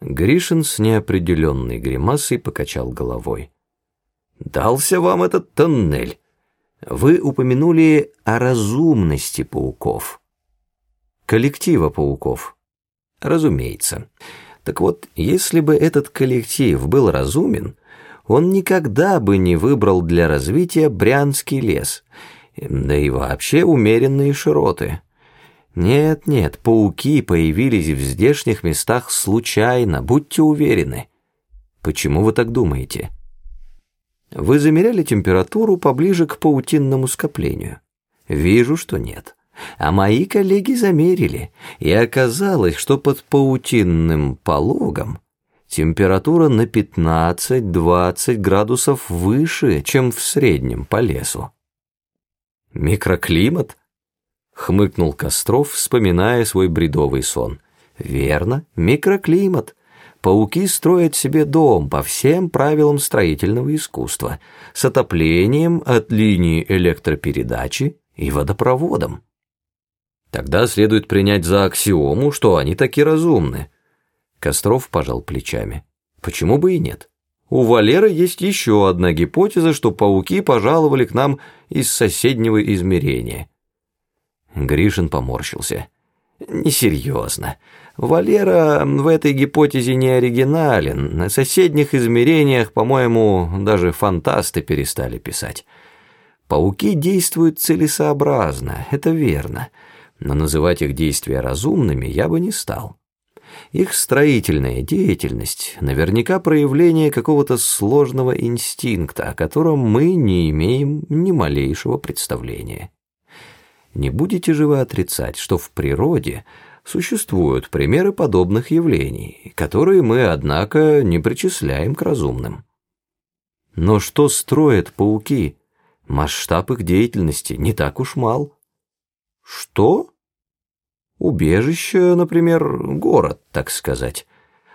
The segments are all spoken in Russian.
Гришин с неопределенной гримасой покачал головой. «Дался вам этот тоннель. Вы упомянули о разумности пауков. Коллектива пауков. Разумеется. Так вот, если бы этот коллектив был разумен, он никогда бы не выбрал для развития Брянский лес, да и вообще умеренные широты». Нет, нет, пауки появились в здешних местах случайно, будьте уверены. Почему вы так думаете? Вы замеряли температуру поближе к паутинному скоплению? Вижу, что нет. А мои коллеги замерили, и оказалось, что под паутинным пологом температура на 15-20 градусов выше, чем в среднем по лесу. Микроклимат? Хмыкнул Костров, вспоминая свой бредовый сон. Верно, микроклимат. Пауки строят себе дом по всем правилам строительного искусства, с отоплением от линии электропередачи и водопроводом. Тогда следует принять за аксиому, что они таки разумны. Костров пожал плечами. Почему бы и нет? У Валеры есть еще одна гипотеза, что пауки пожаловали к нам из соседнего измерения. Гришин поморщился. Несерьезно. Валера в этой гипотезе не оригинален. На соседних измерениях, по-моему, даже фантасты перестали писать. Пауки действуют целесообразно, это верно, но называть их действия разумными я бы не стал. Их строительная деятельность наверняка проявление какого-то сложного инстинкта, о котором мы не имеем ни малейшего представления. Не будете же вы отрицать, что в природе существуют примеры подобных явлений, которые мы, однако, не причисляем к разумным. Но что строят пауки? Масштаб их деятельности не так уж мал. Что? Убежище, например, город, так сказать.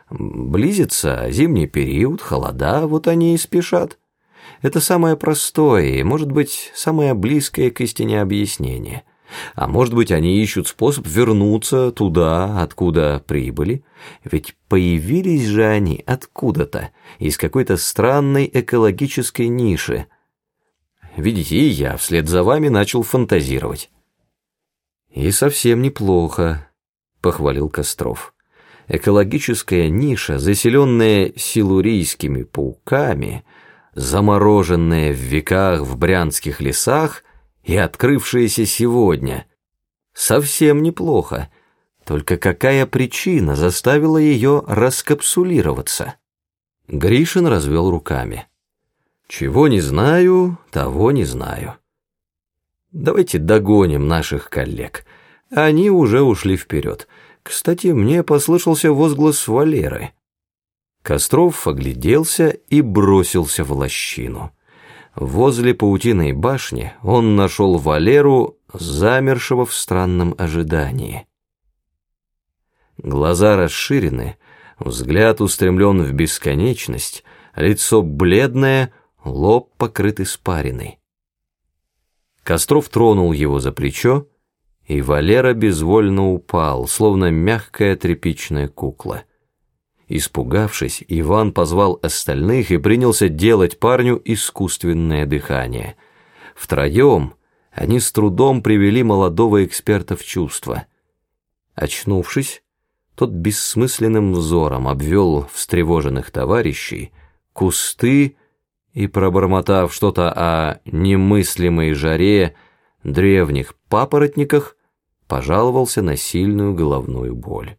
Близится зимний период, холода, вот они и спешат. Это самое простое и, может быть, самое близкое к истине объяснение. А может быть, они ищут способ вернуться туда, откуда прибыли? Ведь появились же они откуда-то, из какой-то странной экологической ниши. Видите, и я вслед за вами начал фантазировать. «И совсем неплохо», — похвалил Костров. «Экологическая ниша, заселенная силурийскими пауками, замороженная в веках в брянских лесах — и открывшееся сегодня. Совсем неплохо. Только какая причина заставила ее раскапсулироваться? Гришин развел руками. Чего не знаю, того не знаю. Давайте догоним наших коллег. Они уже ушли вперед. Кстати, мне послышался возглас Валеры. Костров огляделся и бросился в лощину. Возле паутиной башни он нашел Валеру, замершего в странном ожидании. Глаза расширены, взгляд устремлен в бесконечность, лицо бледное, лоб покрыт испариной. Костров тронул его за плечо, и Валера безвольно упал, словно мягкая тряпичная кукла. Испугавшись, Иван позвал остальных и принялся делать парню искусственное дыхание. Втроем они с трудом привели молодого эксперта в чувство. Очнувшись, тот бессмысленным взором обвел встревоженных товарищей, кусты и, пробормотав что-то о немыслимой жаре, древних папоротниках, пожаловался на сильную головную боль.